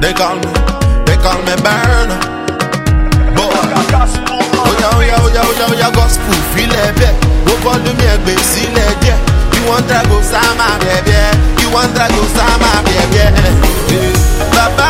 They call me, they call me burner. Boy, oh, oya oya oya oya oya gospel filẹ̀ bẹ́ẹ̀. Fọdún mi ẹgbẹ́ sílẹ̀ díẹ̀. You wan drag go sama bẹ̀bẹ̀. You wan drag go sama bẹ̀bẹ̀. Bàbá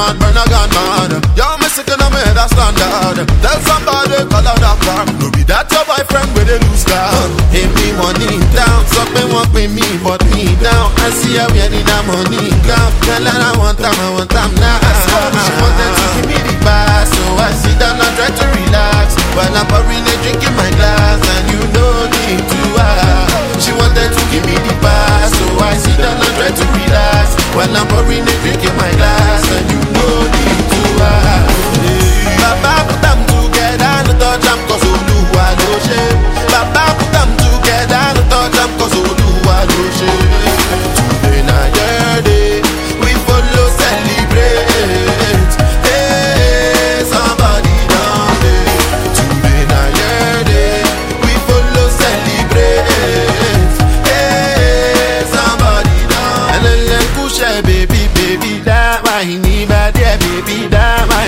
man, burn a gun man. Yo, me sick in my head, that's standard. Tell somebody call out that car. No be that your boyfriend with a loose car. Hey, me money down, something want pay me, but me down. I see how we need that money down. Tell her I want time, I want time now. She wanted to give me the pass, so I sit down and try to relax. While I'm pouring a drink in my glass, and you no need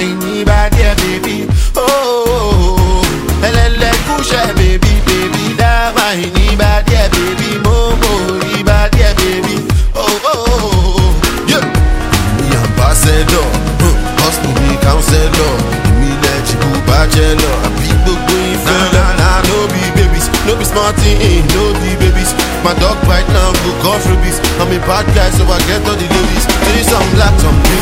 dá máa ní bá díẹ̀ bèbí. Oh, Ẹlẹ́lẹ́ kúṣẹ́ bèbí bèbí dá máa ní bá díẹ̀ bèbí mo mò rí bá díẹ̀ bèbí. Mi ambassador, huh, gospel mi counselor, èmi lẹ jìbù bachelor, àbí gbogbo ìfẹ́ lọ. Na no be babies, no be small no be babies. My dog right now go cause rabies. I'm a bad guy so I get all the ladies. Say some black, some pink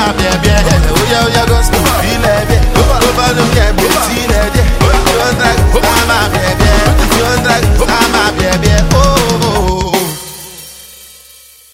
Yeah.